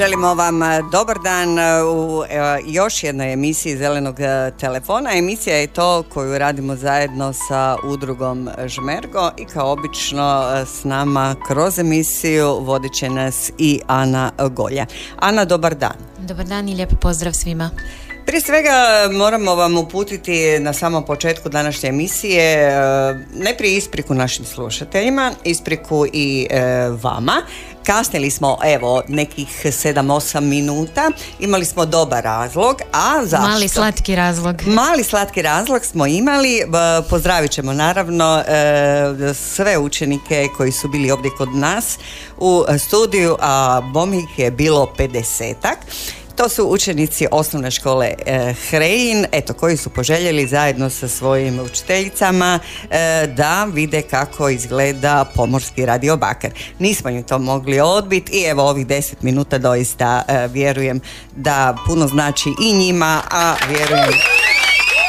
Želimo vam e, dobar dan e, u e, još jednoj emisiji Zelenog telefona. Emisija je to koju radimo zajedno sa udrugom Žmergo i kao obično s nama kroz emisiju vodit će nas i Ana Golja. Ana, dobar dan. Dobar dan i lijep pozdrav svima. Prije svega moramo vam uputiti na samom početku današnje emisije najprije ispriku našim slušateljima, ispriku i vama. Kasnili smo evo nekih 7-8 minuta, imali smo dobar razlog, a zašto? Mali slatki razlog. Mali slatki razlog smo imali, pozdravit ćemo naravno e, sve učenike koji su bili ovdje kod nas u studiju, a bom ih je bilo 50-ak. To su učenici osnovne škole e, Hrejin, eto, koji su poželjeli zajedno sa svojim učiteljicama e, da vide kako izgleda pomorski radio Bakar. Nismo im to mogli odbiti i evo ovih deset minuta doista e, vjerujem da puno znači i njima, a vjerujem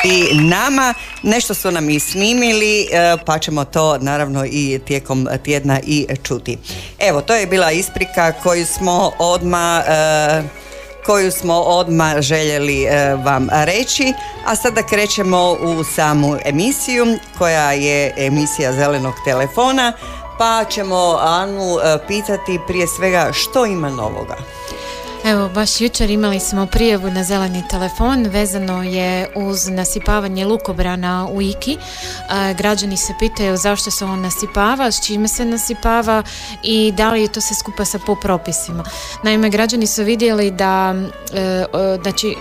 i nama. Nešto su nam i snimili, pa ćemo to naravno i tijekom tjedna i čuti. Evo, to je bila isprika koju smo odmah koju smo odmah željeli e, vam reći. A sada krećemo u samu emisiju koja je emisija zelenog telefona pa ćemo Anu e, pitati prije svega što ima novoga. Evo, baš jučer imali smo prijavu na zeleni telefon, vezano je uz nasipavanje lukobrana u Iki. građani se pitaju zašto se on nasipava, s čime se nasipava i da li je to sve skupa sa po propisima. Naime, građani su vidjeli da e, znači,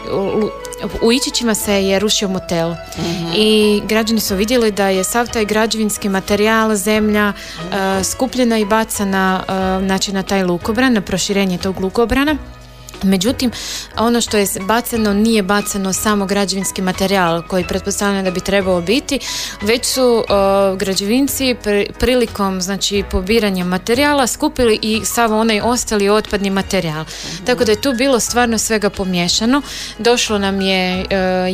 u Ičićima se je rušio motel mhm. i građani su vidjeli da je sav taj građevinski materijal, zemlja e, skupljena i bacana e, znači, na taj lukobran, na proširenje tog lukobrana Međutim, ono što je baceno nije baceno samo građevinski materijal koji pretpostavljam da bi trebao biti, već su građevinci prilikom znači pobiranja materijala skupili i sav onaj ostali otpadni materijal. Tako da je tu bilo stvarno svega pomiješano. Došlo nam je e,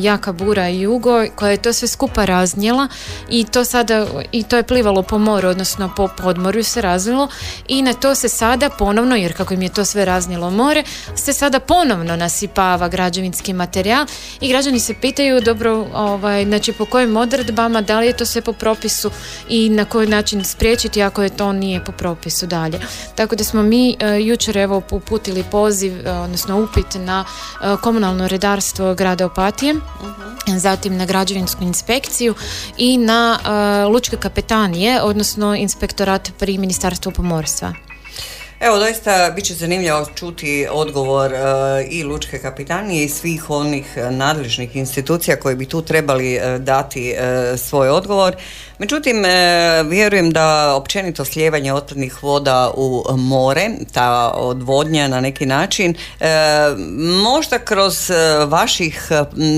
jaka bura i jugo koja je to sve skupa raznijela i to sada i to je plivalo po moru, odnosno po podmorju se razvilo i na to se sada ponovno, jer kako im je to sve raznijelo more, se sada ponovno nasipava građevinski materijal i građani se pitaju dobro ovaj, znači po kojim odredbama, da li je to sve po propisu i na koji način spriječiti ako je to nije po propisu dalje. Tako da smo mi uh, jučer evo uputili poziv, e, odnosno upit na uh, komunalno redarstvo grada Opatije, uh-huh. zatim na građevinsku inspekciju i na lučke kapetanije, odnosno inspektorat pri Ministarstvu pomorstva. Evo, doista bit će zanimljivo čuti odgovor e, i Lučke kapitanije i svih onih e, nadležnih institucija koji bi tu trebali e, dati svoj odgovor. Međutim, vjerujem da općenito slijevanje otpadnih voda u more, ta odvodnja na neki način, možda kroz vaših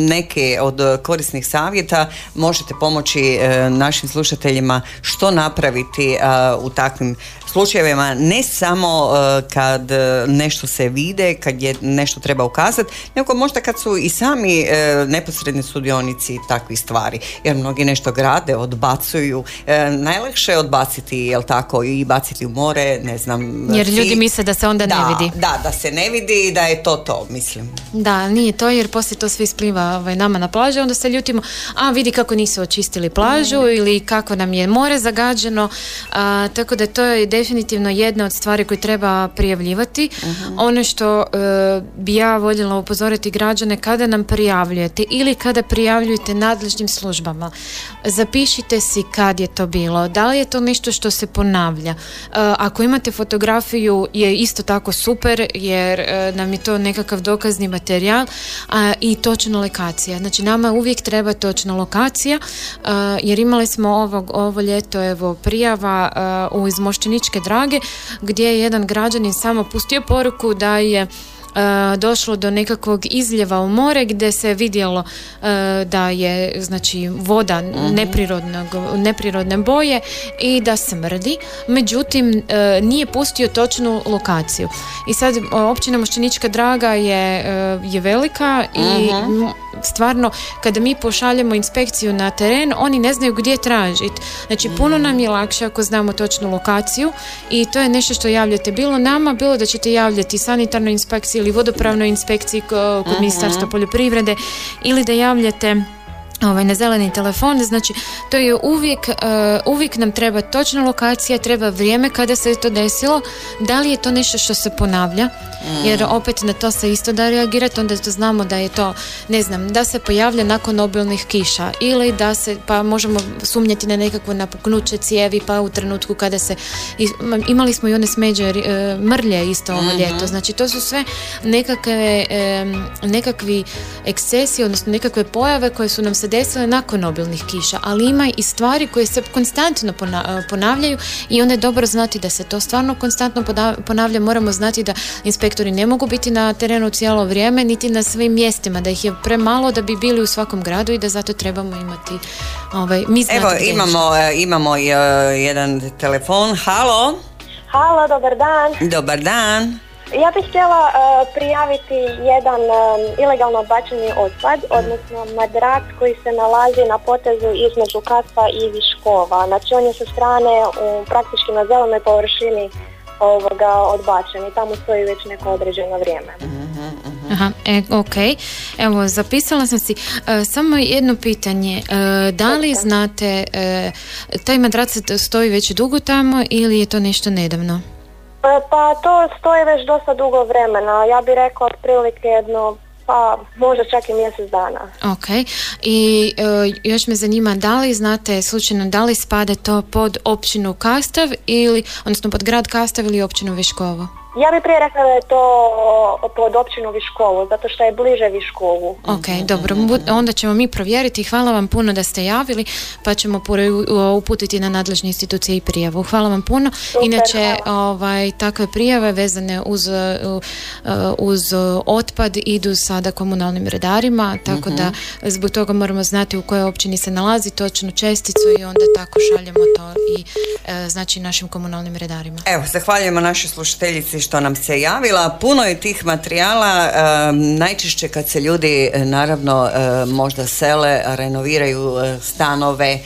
neke od korisnih savjeta možete pomoći našim slušateljima što napraviti u takvim slučajevima ne samo e, kad e, nešto se vide, kad je nešto treba ukazati, nego možda kad su i sami e, neposredni sudionici takvih stvari. Jer mnogi nešto grade, odbacuju najlakše je odbaciti, jel tako, i baciti u more, ne znam. Jer ljudi misle da se onda ne da, vidi. Da, da se ne vidi i da je to to, mislim. Da, nije to jer poslije to sve ispliva ovaj, nama na plaži, onda se ljutimo, a vidi kako nisu očistili plažu ili kako nam je more zagađeno, a, tako da to je definitivno jedna od stvari koje treba prijavljivati. Ono što e, bi ja voljela upozoriti građane kada nam prijavljujete ili kada prijavljujete nadležnim službama, zapišite si kad je to bilo, da li je to nešto što se ponavlja. E, ako imate fotografiju je isto tako super jer e, nam je to nekakav dokazni materijal a, i točna lokacija. Znači nama uvijek treba točna lokacija a, jer imali smo ovog, ovo ljeto evo prijava a, u izmošteničke drage gdje je jedan građanin samo pustio poruku da je došlo do nekakvog izljeva u more gdje se vidjelo e, da je znači voda neprirodnog, neprirodne boje i da smrdi. Međutim e, nije pustio točnu lokaciju. I sad općina Mošćenička Draga je, e, je velika i m, stvarno kada mi pošaljemo inspekciju na teren oni ne znaju gdje tražiti znači puno nam je lakše ako znamo točnu lokaciju i to je nešto što javljate bilo nama bilo da ćete javljati sanitarnoj inspekciji ili vodopravnoj inspekciji ko- kod ministarstva poljoprivrede ili da javljate ovaj, na zeleni telefon, znači to je uvijek, e, uvijek nam treba točna lokacija, treba vrijeme kada se je to desilo, da li je to nešto što se ponavlja, jer opet na to se isto da reagirati, onda to znamo da je to, ne znam, da se pojavlja nakon obilnih kiša ili da se, pa možemo sumnjati na nekakvo napuknuće cijevi, pa u trenutku kada se, imali smo i one smeđe e, mrlje isto ovo ljeto, znači to su sve nekakve, em, nekakvi ekscesi, odnosno nekakve pojave koje su nam se desile nakon obilnih kiša, ali ima i stvari koje se konstantno pona- ponavljaju i onda je dobro znati da se to stvarno konstantno ponavlja, moramo znati da inspektori ne mogu biti na terenu cijelo vrijeme, niti na svim mjestima, da ih je premalo da bi bili u svakom gradu i da zato trebamo imati ovaj, mi znati Evo, imamo, e, imamo e, jedan telefon. Halo, Halo, dobar dan. dobar dan. Ja bih htjela e, prijaviti jedan e, ilegalno odbačeni otpad, odnosno madrac koji se nalazi na potezu između Kaspa i Viškova. Znači on je sa strane u, praktički na zelenoj površini ovoga odbačen i tamo stoji već neko određeno vrijeme. Aha, e, ok. Evo, zapisala sam si. E, samo jedno pitanje. E, da li znate, e, taj madrac stoji već dugo tamo ili je to nešto nedavno? E, Pa to stoji već dosta dugo vremena. Ja bih rekla otprilike jedno, pa možda čak i mjesec dana. Ok. I e, još me zanima, da li znate slučajno, da li spada to pod općinu Kastav ili, odnosno pod grad Kastav ili općinu Viškovo? Ja bih prije rekla da je to pod općinu Viškovu, zato što je bliže Viškovu. Ok, dobro. Onda ćemo mi provjeriti. Hvala vam puno da ste javili, pa ćemo uputiti na nadležne institucije i prijavu. Hvala vam puno. Inače, ovaj, takve prijave vezane uz, uh, uh, uz uh, otpad idu sada komunalnim redarima, tako da zbog toga moramo znati u kojoj općini se nalazi točnu česticu i onda tako šaljemo to i znači našim komunalnim redarima. Evo, zahvaljujemo našoj slušateljici što nam se javila. Puno je tih materijala, najčešće kad se ljudi e, naravno e, možda sele, renoviraju e, stanove,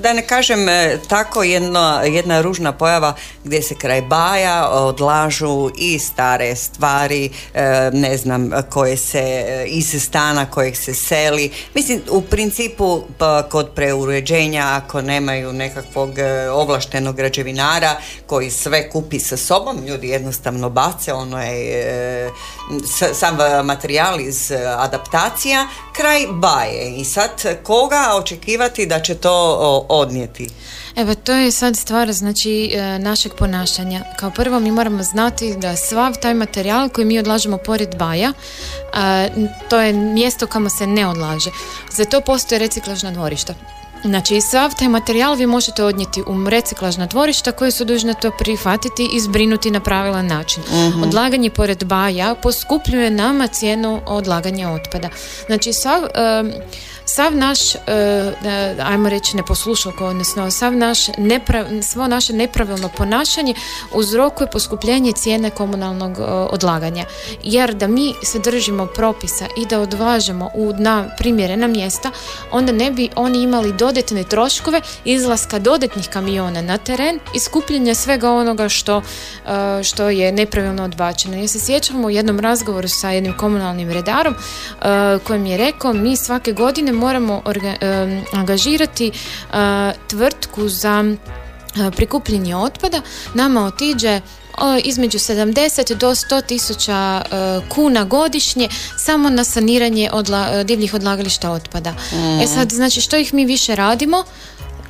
da ne kažem e, tako jedno, jedna ružna pojava gdje se kraj baja odlažu i stare stvari, e, ne znam, koje se e, iz stana kojeg se seli. Mislim, u principu pa, kod preuređenja ako nemaju nekakvog ovlaštenog građevinara koji sve kupi sa sobom, ljudi jednostavno bace, ono je sam materijal iz adaptacija, kraj baje. I sad koga očekivati da će to odnijeti? Evo, to je sad stvar znači e, našeg ponašanja. Kao prvo mi moramo znati da svav taj materijal koji mi odlažemo pored baja, a, to je mjesto kamo se ne odlaže. Za to postoje reciklažna dvorišta. Znači, sav taj materijal vi možete odnijeti u reciklažna dvorišta koje su dužne to prihvatiti i zbrinuti na pravilan način. Odlaganje pored baja poskupljuje nama cijenu odlaganja otpada. Znači, sav, em, sav naš, e, ajmo reći, neposlušalko, odnosno sav naš nepra- svo naše nepravilno ponašanje uzrokuje poskupljenje cijene komunalnog e, odlaganja. Jer da mi se držimo propisa i da odvažemo u na primjerena mjesta, onda ne bi oni imali dodatne troškove izlaska dodatnih kamiona na teren i skupljenja svega onoga što, što je nepravilno odbačeno. Ja se sjećam u jednom razgovoru sa jednim komunalnim redarom kojem je rekao mi svake godine moramo angažirati tvrtku za prikupljenje otpada. Nama otiđe između 70 do 100 tisuća e, kuna godišnje samo na saniranje odla, divljih odlagališta otpada. E sad, znači što ih mi više radimo,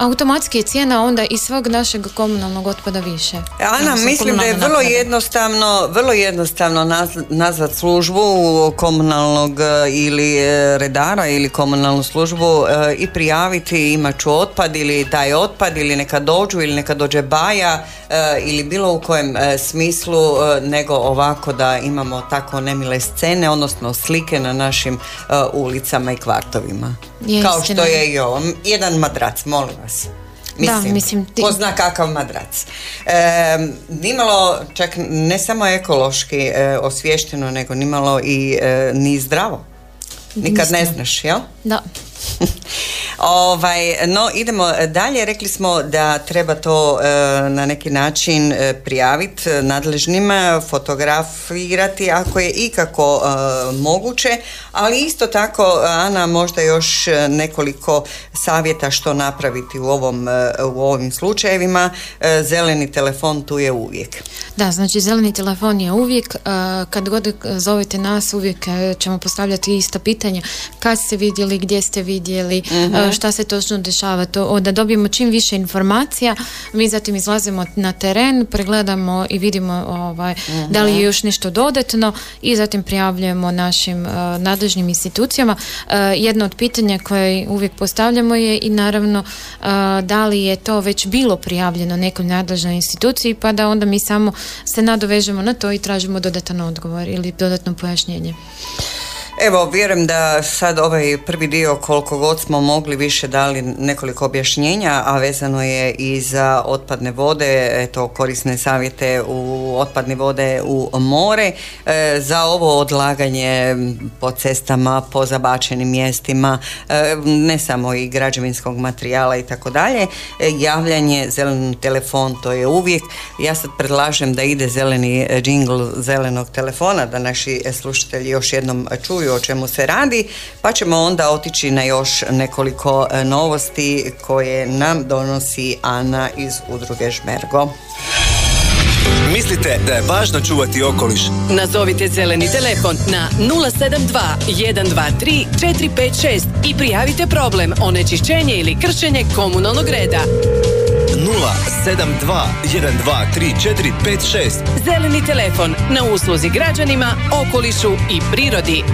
automatski je cijena onda i svog našeg komunalnog otpada više. Ana, mislim da je vrlo jednostavno, vrlo jednostavno nazvat službu komunalnog e, ili e, redara ili komunalnu službu e, i prijaviti imat ću otpad ili taj otpad ili neka dođu ili neka dođe baja ili bilo u kojem smislu nego ovako da imamo tako nemile scene, odnosno slike na našim ulicama i kvartovima. Kao što je i ovo. Jedan madrac, molim vas. Mislim, da, mislim ti... ko zna kakav madrac. E, nimalo, čak ne samo ekološki e, osvješteno, nego nimalo i e, ni zdravo. Nikad ne znaš, jel? Da. ovaj, no, idemo dalje. Rekli smo da treba to e, na neki način e, prijaviti nadležnima, fotografirati ako je ikako e, moguće, ali isto tako, Ana, možda još nekoliko savjeta što napraviti u, ovom, u ovim slučajevima. Zeleni telefon tu je uvijek. Da, znači zeleni telefon je uvijek. Kad god zovete nas, uvijek ćemo postavljati ista pitanja. Kad ste vidjeli, gdje ste vidjeli, uh šta se točno dešava, to, da dobijemo čim više informacija, mi zatim izlazimo na teren, pregledamo i vidimo ovaj, da li je još nešto dodatno i zatim prijavljujemo našim uh, nadležnim institucijama. Uh, jedno od pitanja koje uvijek postavljamo je i naravno da li je to već bilo prijavljeno nekoj nadležnoj instituciji pa da onda mi samo se nadovežemo na to i tražimo dodatan odgovor ili dodatno pojašnjenje. Evo, vjerujem da sad ovaj prvi dio koliko god smo mogli više dali nekoliko objašnjenja, a vezano je i za otpadne vode, eto korisne savjete u otpadne vode u more, e, za ovo odlaganje po cestama, po zabačenim mjestima, e, ne samo i građevinskog materijala i tako dalje, e, javljanje, zeleni telefon, to je uvijek. Ja sad predlažem da ide zeleni džingl zelenog telefona, da naši slušatelji još jednom čuju o čemu se radi, pa ćemo onda otići na još nekoliko e, novosti koje nam donosi Ana iz udruge Žmergo. Mislite da je važno čuvati okoliš? Nazovite zeleni telefon na 072 123 456 i prijavite problem onečišćenje ili kršenje komunalnog reda. 072 123 456 Zeleni telefon na usluzi građanima, okolišu i prirodi.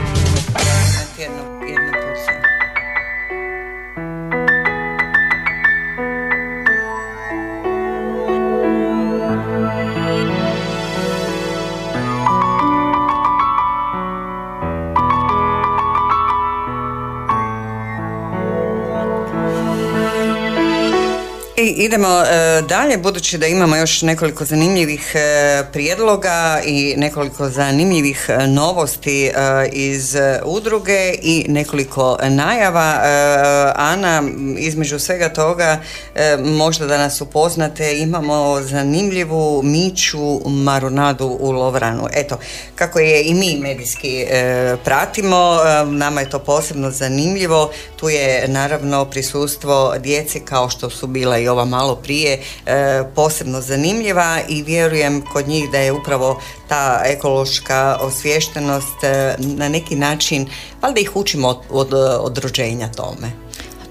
Idemo e, dalje, budući da imamo još nekoliko zanimljivih e, prijedloga i nekoliko zanimljivih e, novosti iz udruge i nekoliko najava. Ana, između svega toga, možda da nas upoznate, imamo zanimljivu miću marunadu u Lovranu. Eto, kako je i mi medijski pratimo, nama je to posebno zanimljivo. Tu je naravno prisustvo djece kao što su bila i ova malo prije e, posebno zanimljiva i vjerujem kod njih da je upravo ta ekološka osviještenost e, na neki način, valjda ih učimo od, od, od rođenja tome.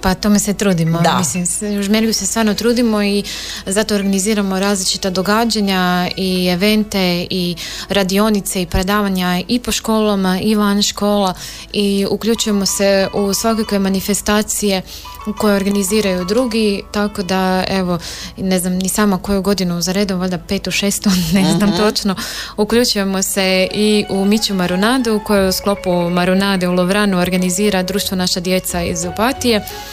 Pa tome se trudimo. Da. Mislim, u Žmeriju se stvarno trudimo i zato organiziramo različita događanja i evente i radionice i predavanja i po školama i van škola i uključujemo se u svakakve manifestacije koje organiziraju drugi, tako da evo, ne znam ni sama koju godinu za redom, valjda petu, šestu, ne znam mhm. točno, uključujemo se i u Miću Marunadu, koju u sklopu Marunade u Lovranu organizira društvo Naša djeca iz Opatije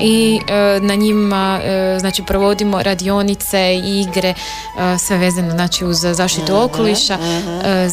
i na njima znači provodimo radionice i igre sve vezano znači uz zaštitu okoliša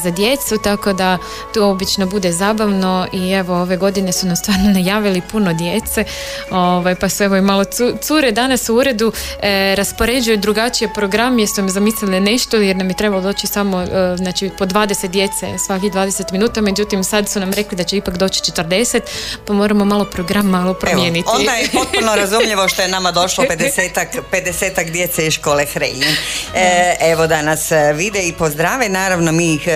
za djecu tako da to obično bude zabavno i evo ove godine su nam stvarno najavili puno djece ovaj, pa su evo i malo cure danas u uredu e, raspoređuju drugačije program jer su mi zamislili nešto jer nam je trebalo doći samo e, znači po 20 djece svakih 20 minuta međutim sad su nam rekli da će ipak doći 40 pa moramo malo program malo promijeniti. evo, onda je potpuno razumljivo što je nama došlo 50 50 djece iz škole Hrejin e, evo da nas e, vide i pozdrave. Naravno mi ih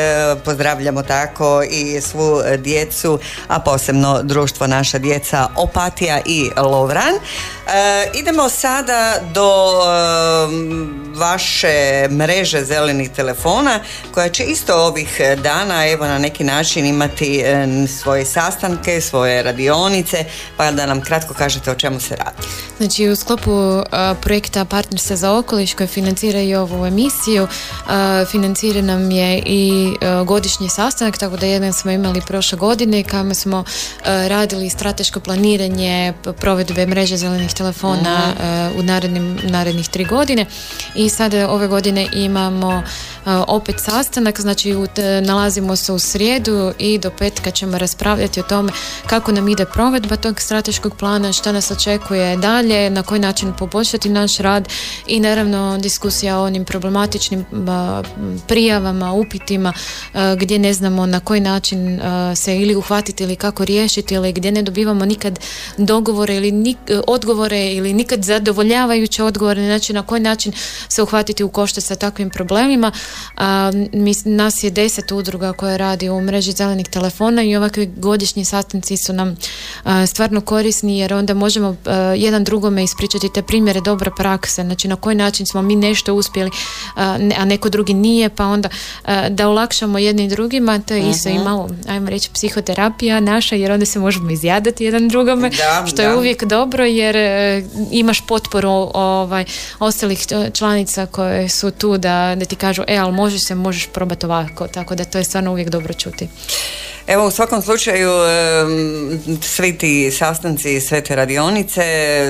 pozdravljamo tako i svu djecu a posebno društvo naša djeca Opatija i Lovran. Idemo sada do vaše mreže zelenih telefona koja će isto ovih dana evo na neki način imati svoje sastanke, svoje radionice pa da nam kratko kažete o čemu se radi. Znači u sklopu projekta Partnerstva za okoliš koje financira i ovu emisiju financira nam je i godišnji sastanak tako da jedan smo imali prošle godine kamo smo radili strateško planiranje provedbe mreže zelenih telefona mhm. u narednim, narednih tri godine i sada ove godine imamo opet sastanak, znači nalazimo se u srijedu i do petka ćemo raspravljati o tome kako nam ide provedba tog strateškog plana, šta nas očekuje dalje, na koji način poboljšati naš rad i naravno diskusija o onim problematičnim prijavama, upitima gdje ne znamo na koji način se ili uhvatiti ili kako riješiti ili gdje ne dobivamo nikad dogovore ili odgovore ili nikad zadovoljavajuće odgovore, znači na koji način se uhvatiti u košte sa takvim problemima. Nas je deset udruga koje radi u mreži zelenih telefona i ovakvi godišnji sastanci su nam stvarno korisni jer onda možemo jedan drugome ispričati te primjere dobre prakse, znači na koji način smo mi nešto uspjeli, a neko drugi nije, pa onda da olakšamo jedni drugima, to je isto i mhm. malo, ajmo reći, psihoterapija naša, jer onda se možemo izjadati jedan drugome, što je uvijek dobro jer e, imaš potporu ovaj, ostalih članica koje su tu da, da ti kažu, e, ali može se, možeš probati ovako, tako da to je stvarno uvijek dobro čuti. Evo u svakom slučaju svi ti sastanci i sve te radionice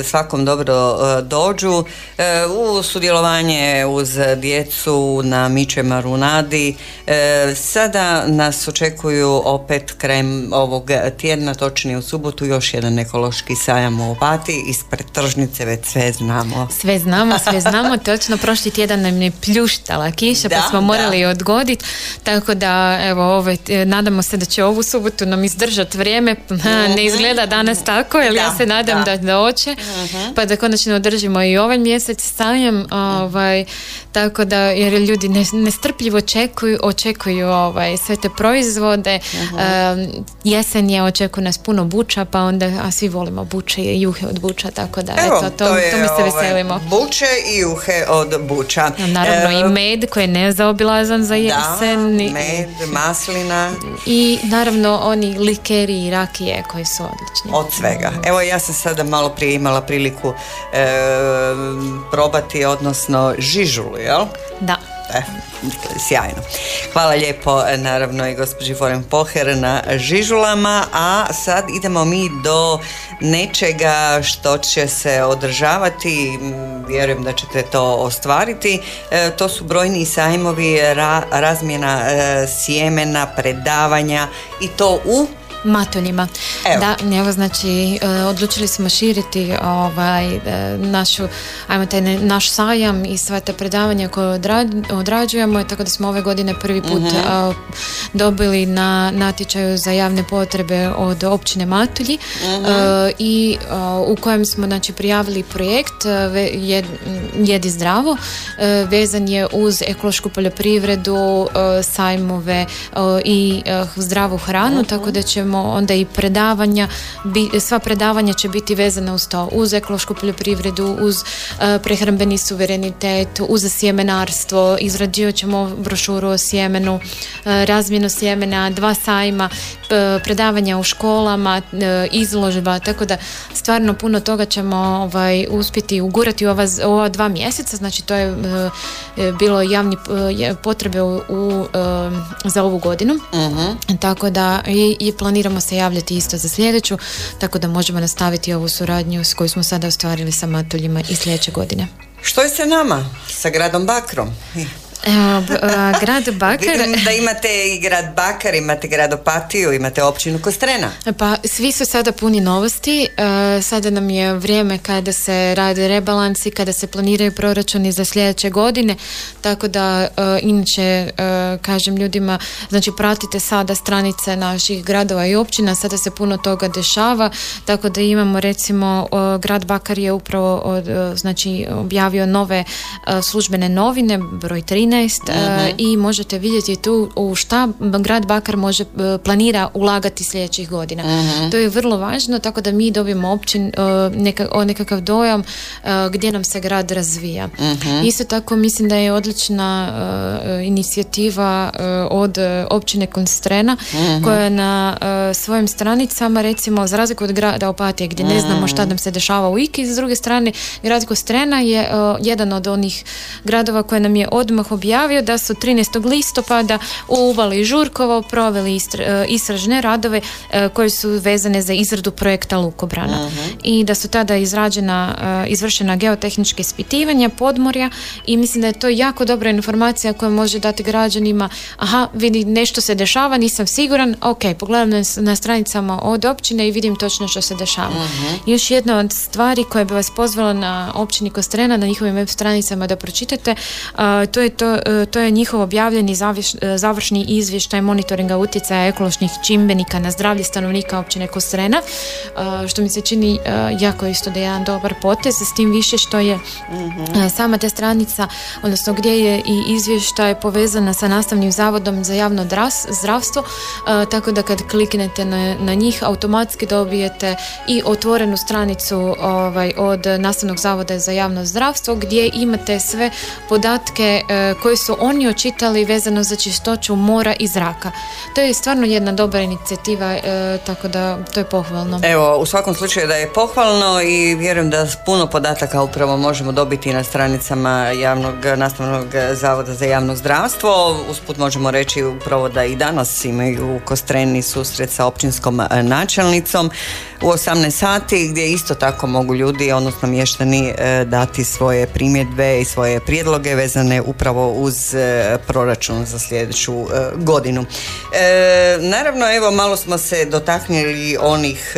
svakom dobro e, dođu. E, u sudjelovanje uz djecu na Miče Marunadi. E, sada nas očekuju opet krajem ovog tjedna, točnije u subotu, još jedan ekološki sajam u Opati. Ispred tržnice, već sve znamo. Sve znamo, sve znamo, točno prošli tjedan nam je pljuštala kiša pa smo morali odgoditi, tako da evo, ovaj, nadamo se da će ovu subotu nam izdržati vrijeme, ne mhm. izgleda danas tako, jer ja se nadam da, da oće, mhm. pa da konačno održimo i ovaj mjesec stavljam, ovaj, tako da, jer ljudi nestrpljivo očekuju, očekuju ovaj, sve te proizvode, um, jesen je, očekuju nas puno buča, pa onda, a svi volimo buče i juhe od buča, tako da, Evo, eto, to, to, je, mi se ovaj, veselimo. Buče i juhe od buča. Naravno i med koji je nezaobilazan za jesen. Da, med, maslina. I naravno oni likeri i rakije koji su odlični. Od svega. Evo ja sam sada malo prije imala priliku e, probati, odnosno žižulu, jel? Da. E, sjajno. Hvala lijepo naravno i gospođi Foren Poher na žižulama, a sad idemo mi do nečega što će se održavati, vjerujem da ćete to ostvariti. E, to su brojni sajmovi, razmjena e, sjemena, predavanja i to u Matuljima. Evo. Da, evo znači e, odlučili smo širiti ovaj e, našu, ajmo taj naš sajam i sve te predavanja koje odrađujemo, tako da smo ove godine prvi put mhm. dobili na natječaju za javne potrebe od općine Matulji mhm. i u kojem smo znači prijavili projekt jed, Jedi zdravo, vezan je uz ekološku poljoprivredu, sajmove i zdravu hranu, mhm. tako da ćemo onda i predavanja, sva predavanja će biti vezana uz to, uz ekološku poljoprivredu, uz uh, prehrambeni suverenitet, uz sjemenarstvo, izrađivat ćemo brošuru o sjemenu, uh, razmjenu sjemena, dva sajma, predavanja u školama, izložba, tako da stvarno puno toga ćemo ovaj, uspjeti ugurati u ova, ova dva mjeseca, znači to je bilo javni potrebe u, za ovu godinu, uh tako da i, i planiramo se javljati isto za sljedeću, tako da možemo nastaviti ovu suradnju s koju smo sada ostvarili sa matuljima i sljedeće godine. Što je sa nama, sa gradom Bakrom? Grad Bakar... Vidim da imate i grad Bakar, imate grad Opatiju, imate općinu Kostrena. Pa svi su sada puni novosti. E, sada nam je vrijeme kada se rade rebalansi, kada se planiraju proračuni za sljedeće godine, tako da e, inače e, kažem ljudima, znači pratite sada stranice naših gradova i općina, sada se puno toga dešava, tako da imamo recimo grad Bakar je upravo znači objavio nove službene novine, broj 13 13 uh i možete vidjeti tu u šta grad Bakar može e, planira ulagati sljedećih godina. Mhm. To je vrlo važno tako da mi dobijemo općin e, neka, nekakav dojam gdje nam se grad razvija. Mhm. Isto tako mislim da je odlična inicijativa od općine Konstrena koja na svojim stranicama recimo za razliku od grada Opatije gdje ne znamo šta nam se dešava u Iki, s druge strane grad Kostrena je jedan od onih gradova koje nam je odmah objavio da su 13. listopada u Uvali Žurkovo proveli e, istražne radove e, koje su vezane za izradu projekta Lukobrana mhm. i da su tada izrađena, e, izvršena geotehničke ispitivanja podmorja i mislim da je to jako dobra informacija koja može dati građanima aha, vidi nešto se dešava, nisam siguran, ok, pogledam na, stranicama od općine i vidim točno što se dešava. uh Još jedna od stvari koja bi vas pozvala na općini Kostrena, na njihovim web stranicama da pročitate, to je to E, to, je njihov objavljeni e, završni izvještaj monitoringa utjecaja ekološnih čimbenika na zdravlje stanovnika općine Kostrena, e, što mi se čini jako isto da je jedan dobar potez, s tim više što je mhm. sama ta stranica, odnosno gdje je i izvještaj povezana sa nastavnim zavodom za javno zdravstvo, tako da kad kliknete na, na njih automatski dobijete i otvorenu stranicu ovaj, od nastavnog zavoda za javno zdravstvo gdje imate sve podatke koje su oni očitali vezano za čistoću mora i zraka. To je stvarno jedna dobra inicijativa, e, tako da to je pohvalno. Evo, u svakom slučaju da je pohvalno i vjerujem da puno podataka upravo možemo dobiti na stranicama javnog nastavnog zavoda za javno zdravstvo. Usput možemo reći upravo da i danas imaju kostreni susret sa općinskom načelnicom u 18 sati gdje isto tako mogu ljudi, odnosno mještani e, dati svoje primjedbe i svoje prijedloge vezane upravo uz e, proračun za sljedeću e, godinu. Naravno, evo malo smo se dotaknuli onih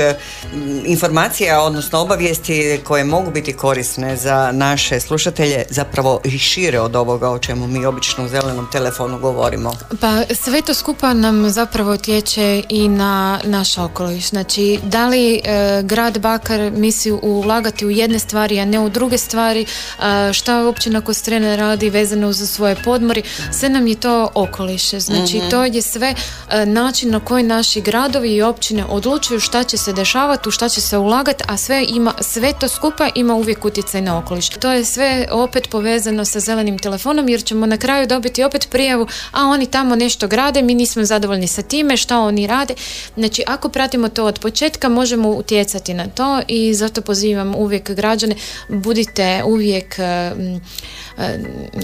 informacija, odnosno obavijesti koje mogu biti korisne za naše slušatelje, zapravo i šire od ovoga o čemu mi obično u zelenom telefonu govorimo. Pa sve to skupa nam zapravo tječe i na naš okoliš. Znači, da li e, grad Bakar misli ulagati u jedne stvari, a ne u druge stvari, e, šta općina Kostrena radi vezano uz svoje podmori, sve nam je to okoliše. Znači mhm. to je sve e, način na koji naši gradovi i općine odlučuju šta će se dešavati, u šta će se ulagati, a sve, ima, sve to skupa ima uvijek utjecaj na okoliš. To je sve opet povezano sa zelenim telefonom jer ćemo na kraju dobiti opet prijavu, a oni tamo nešto grade, mi nismo zadovoljni sa time, šta oni rade. Znači ako pratimo to od početka, možemo utjecati na to i zato pozivam uvijek građane budite uvijek e,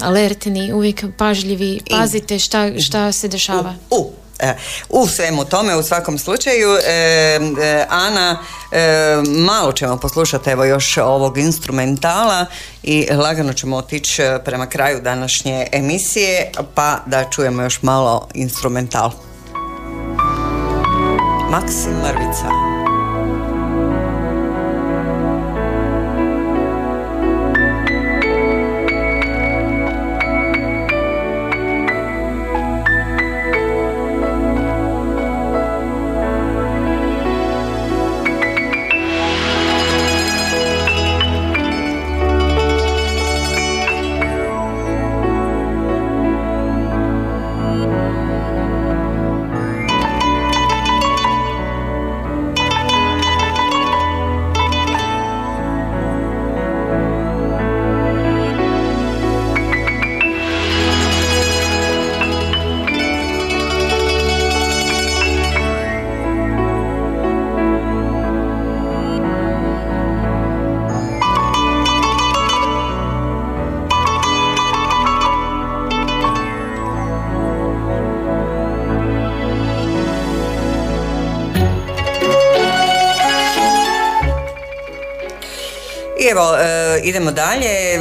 alertni, uvijek pažljivi, pazite šta, šta se dešava. U, e, u svemu tome u svakom slučaju e, Ana malo ćemo poslušati evo još ovog instrumentala i lagano ćemo otići prema kraju današnje emisije pa da čujemo još malo instrumental Maksim Mrvica I evo, e, idemo dalje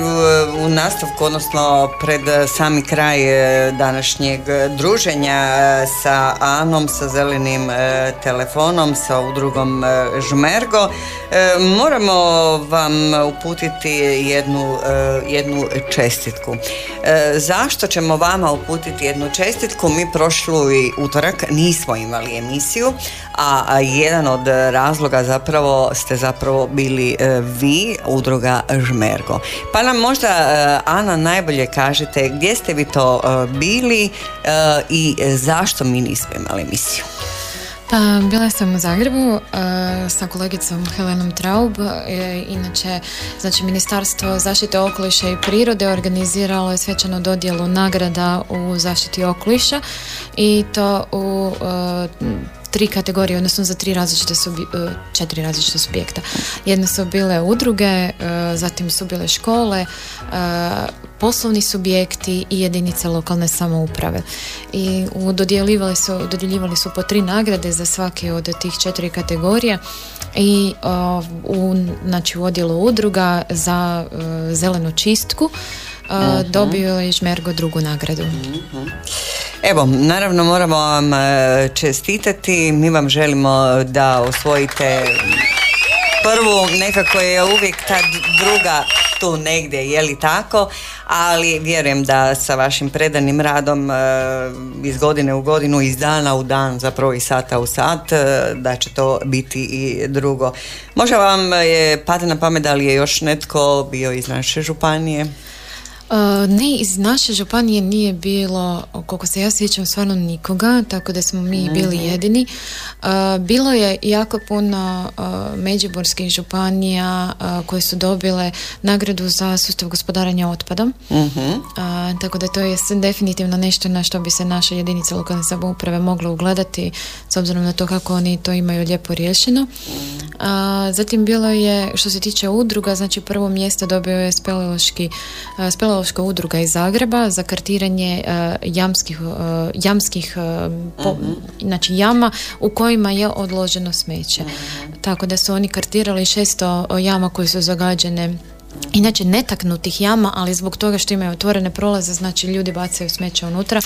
u nastavku, odnosno pred sami kraj e, današnjeg druženja e, sa Anom, sa zelenim telefonom, sa udrugom Žmergo. Moramo vam uputiti jednu, jednu čestitku. Zašto ćemo vama uputiti jednu čestitku? Mi prošlu i utorak nismo imali emisiju, a jedan od razloga zapravo ste zapravo bili vi udruga Žmergo. Pa nam možda e, Ana najbolje kažete gdje ste vi to e, bili e, i zašto mi nismo imali emisiju? Pa, bila sam u Zagrebu sa kolegicom Helenom Traub. inače, znači, Ministarstvo zaštite okoliša i prirode organiziralo je svečanu dodjelu nagrada u zaštiti okoliša i to u tri kategorije, odnosno za tri različite subi, četiri različite subjekta. Jedne su bile udruge, zatim su bile škole, poslovni subjekti i jedinice lokalne samouprave. I dodjeljivali su, dodjeljivali su po tri nagrade za svake od tih četiri kategorija i u, znači, u odjelu udruga za zelenu čistku uh dobio je Žmergo drugu nagradu. Mhm. Evo, naravno moramo vam e, čestitati, mi vam želimo da osvojite prvu, nekako je uvijek ta druga tu negdje, je li tako? Ali vjerujem da sa vašim predanim radom e, iz godine u godinu, iz dana u dan, zapravo i sata u sat, e, da će to biti i drugo. Možda vam je pada na pamet da li je još netko bio iz naše županije? Uh, ne, iz naše županije nije bilo, koliko se ja sjećam, stvarno nikoga, tako da smo mi bili mhm. jedini. Uh, bilo je jako puno uh, međuborskih županija koje su dobile nagradu za sustav gospodaranja otpadom. Mhm. Tako da to je definitivno nešto na što bi se naše jedinice lokalne samouprave mogle ugledati s obzirom na to kako oni to imaju lijepo riješeno. Mhm. Zatim bilo je, što se tiče udruga, znači prvo mjesto dobio je speleološki, speleološka udruga iz Zagreba za kartiranje jamskih, jamskih mhm. znači jama u kojima je odloženo smeće. Mhm. Tako da su oni kartirali šesto jama koje su zagađene inače netaknutih jama, ali zbog toga što imaju otvorene prolaze, znači ljudi bacaju smeće unutra.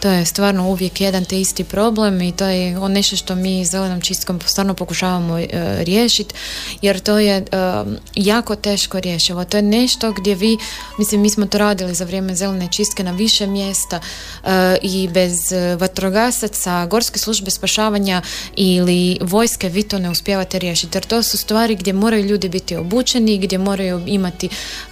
To je stvarno uvijek jedan te isti problem i to je on nešto što mi zelenom čistkom stvarno pokušavamo e, riješiti, jer to je e, jako teško rješivo. To je nešto gdje vi, mislim mi smo to radili za vrijeme zelene čistke na više mjesta e, i bez vatrogasaca, gorske službe spašavanja ili vojske vi to ne uspijevate riješiti, jer to su stvari gdje moraju ljudi biti obučeni, gdje moraju imati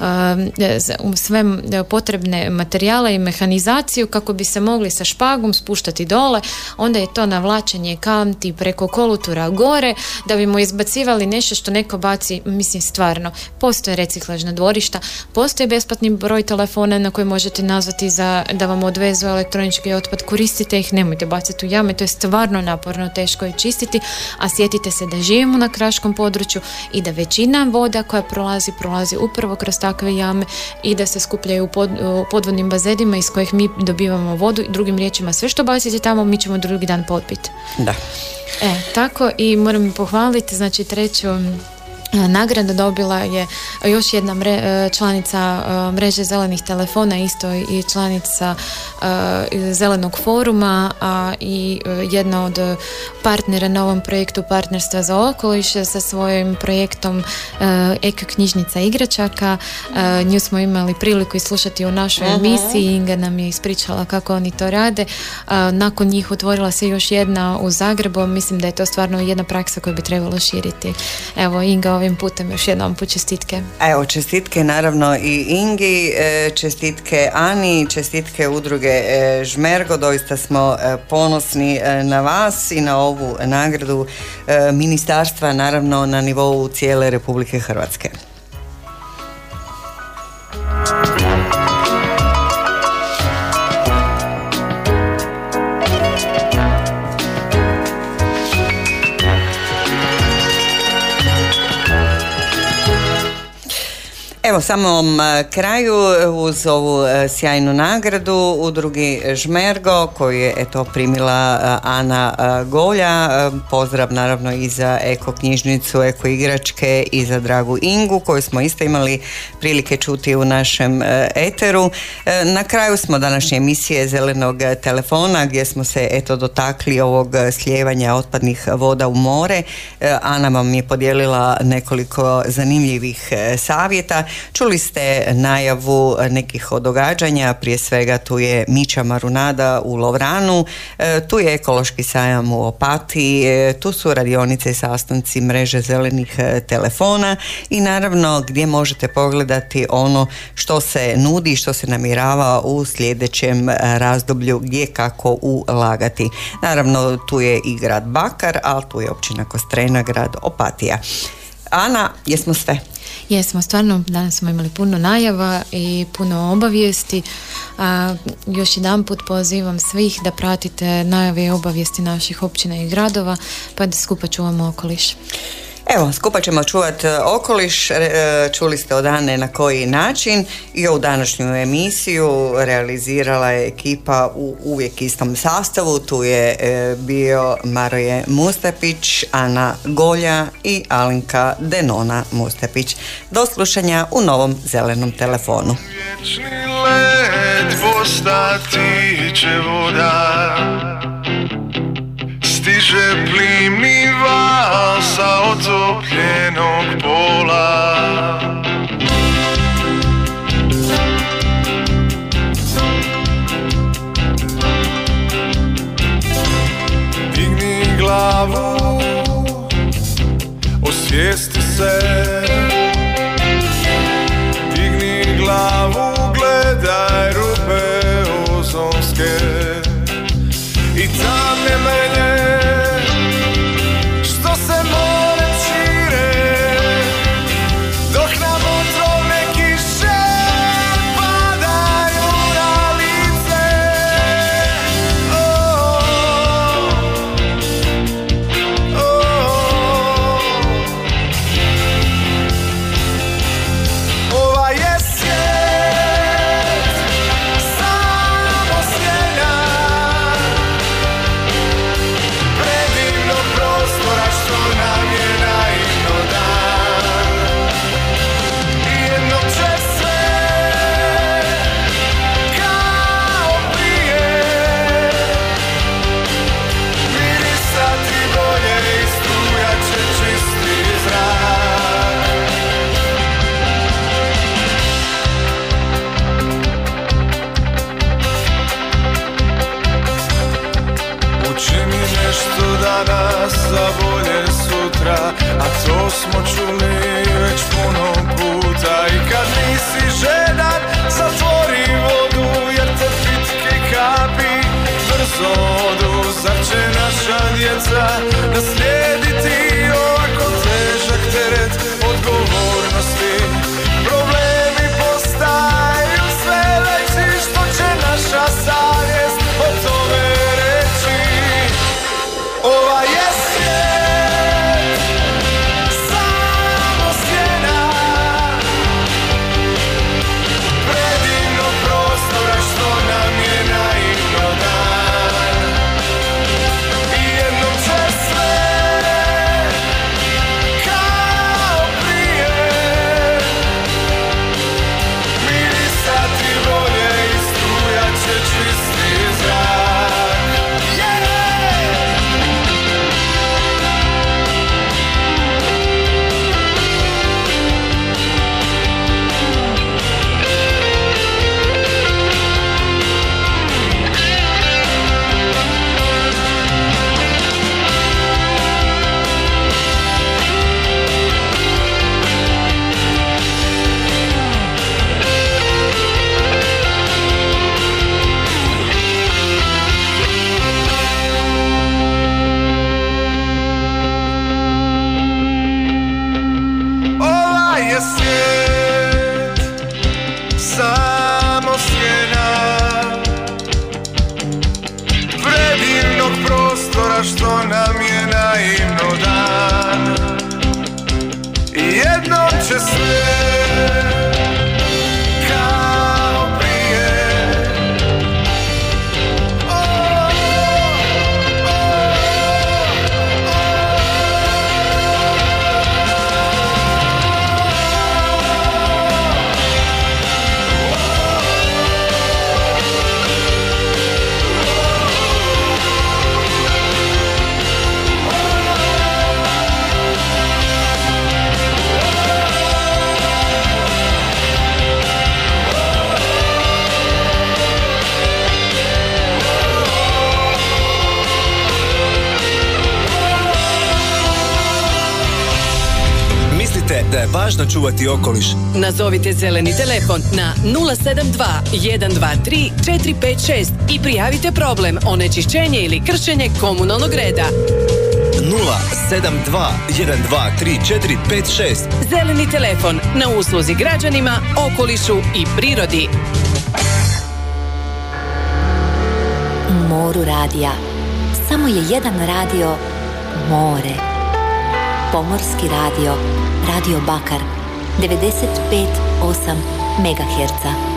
um, sve potrebne materijale i mehanizaciju kako bi se mogli sa špagom spuštati dole, onda je to navlačenje kanti preko kolutura gore, da bi mu izbacivali nešto što neko baci, mislim stvarno, postoje reciklažna dvorišta, postoji besplatni broj telefona na koji možete nazvati za da vam odvezu elektronički otpad, koristite ih, nemojte baciti u jame, to je stvarno naporno, teško je čistiti, a sjetite se da živimo na kraškom području i da većina voda koja prolazi, prolazi upravo kroz takve jame i da se skupljaju u podvodnim bazenima iz kojih mi dobivamo vodu. Drugim riječima, sve što bacite tamo mi ćemo drugi dan potpiti. Da. E, tako i moram pohvaliti, znači treću Nagrada dobila je još jedna e, članica e, mreže zelenih telefona, isto i članica e, zelenog foruma, a i jedna od partnera na ovom projektu Partnerstva za okoliš sa svojim projektom Eko knjižnica igračaka. Nju smo imali priliku slušati u našoj emisiji. Inga nam je ispričala kako oni to rade. Nakon njih otvorila se još jedna u Zagrebu. Mislim da je to stvarno jedna praksa koju bi trebalo širiti. Evo, Inga, ovim putem još jednom po čestitke. Evo, čestitke naravno i Ingi, e, čestitke Ani, čestitke udruge e, Žmergo, doista smo e, ponosni na vas i na ovu nagradu ministarstva, naravno na nivou cijele Republike Hrvatske. Evo samom e, kraju e, uz ovu e, sjajnu nagradu u drugi Žmergo koju je eto primila Ana Golja. Pozdrav naravno i za Eko knjižnicu, Eko igračke i za Dragu Ingu koju smo isto imali prilike čuti u našem eteru. Na kraju smo današnje emisije Zelenog telefona gdje smo se eto dotakli ovog slijevanja otpadnih voda u more. Ana vam je podijelila nekoliko zanimljivih savjeta. Čuli ste najavu nekih od događanja, prije svega tu je Mića Marunada u Lovranu, e, tu je ekološki sajam u Opatiji, e, tu su radionice i sastanci mreže zelenih e, telefona i naravno gdje možete pogledati ono što se nudi i što se namirava u sljedećem razdoblju gdje kako ulagati. Naravno tu je i grad Bakar, ali tu je općina Kostrena, grad Opatija. Ana, jesmo sve? Jesmo, stvarno danas smo imali puno najava i puno obavijesti. A, još jedan put pozivam svih da pratite najave i obavijesti naših općina i gradova pa da skupa čuvamo okoliš. Evo, skupa ćemo čuvati e, okoliš, e, čuli ste od Ane na koji način i ovu današnju emisiju realizirala je ekipa u uvijek istom sastavu, tu je e, bio Maroje Mustapić, Ana Golja i Alinka Denona Mustapić. Do slušanja u novom zelenom telefonu. Val sa otopljenog pola. Digni glavu, osvijesti se će sve važno čuvati okoliš? Nazovite zeleni telefon na 072 123 456 i prijavite problem onečišćenje ili kršenje komunalnog reda. 072 123 456 Zeleni telefon na usluzi građanima, okolišu i prirodi. Moru radija. Samo je jedan radio more. Pomorski radio. Radio Bakar. 95,8 MHz.